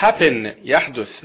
happen يحدث